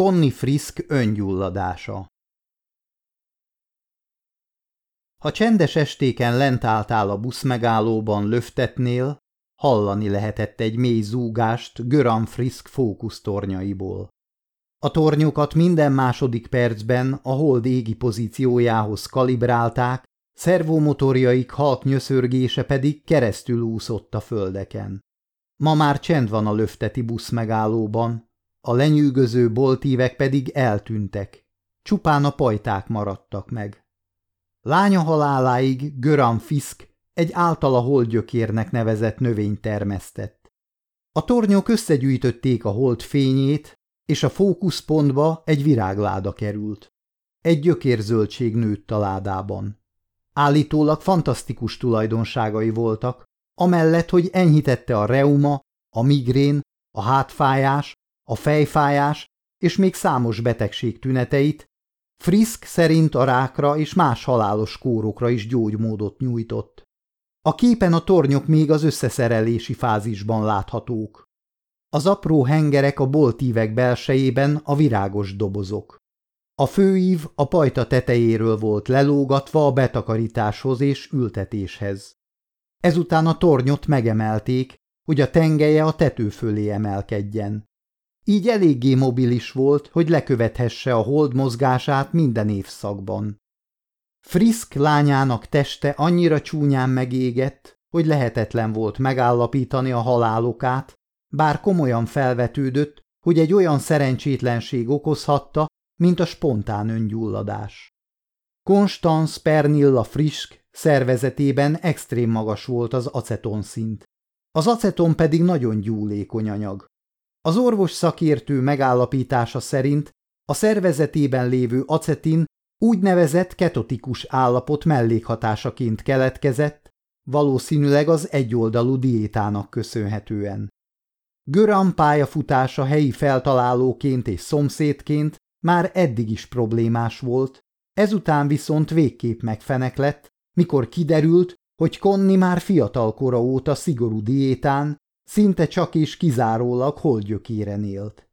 Connie Frisk öngyulladása Ha csendes estéken lent álltál a buszmegállóban löftetnél, hallani lehetett egy mély zúgást Göran Frisk fókusztornyaiból. A tornyokat minden második percben a hold égi pozíciójához kalibrálták, szervomotorjaik halk nyöszörgése pedig keresztül úszott a földeken. Ma már csend van a löfteti buszmegállóban, a lenyűgöző boltívek pedig eltűntek. Csupán a pajták maradtak meg. Lánya haláláig Göran Fisk egy általa holdgyökérnek nevezett növényt termesztett. A tornyok összegyűjtötték a hold fényét, és a fókuszpontba egy virágláda került. Egy gyökérzöldség nőtt a ládában. Állítólag fantasztikus tulajdonságai voltak, amellett, hogy enyhítette a reuma, a migrén, a hátfájás, a fejfájás és még számos betegség tüneteit, Frisk szerint a rákra és más halálos kórokra is gyógymódot nyújtott. A képen a tornyok még az összeszerelési fázisban láthatók. Az apró hengerek a boltívek belsejében a virágos dobozok. A főív a pajta tetejéről volt lelógatva a betakarításhoz és ültetéshez. Ezután a tornyot megemelték, hogy a tengelye a tető fölé emelkedjen. Így eléggé mobilis volt, hogy lekövethesse a hold mozgását minden évszakban. Frisk lányának teste annyira csúnyán megégett, hogy lehetetlen volt megállapítani a halálokát, bár komolyan felvetődött, hogy egy olyan szerencsétlenség okozhatta, mint a spontán öngyulladás. Konstanz Pernilla Frisk szervezetében extrém magas volt az aceton szint. Az aceton pedig nagyon gyúlékony anyag. Az orvos szakértő megállapítása szerint a szervezetében lévő acetin úgynevezett ketotikus állapot mellékhatásaként keletkezett, valószínűleg az egyoldalú diétának köszönhetően. Göran pályafutása helyi feltalálóként és szomszédként már eddig is problémás volt, ezután viszont végképp megfeneklett, mikor kiderült, hogy Konni már fiatal kora óta szigorú diétán, szinte csak és kizárólag holdgyökéren élt.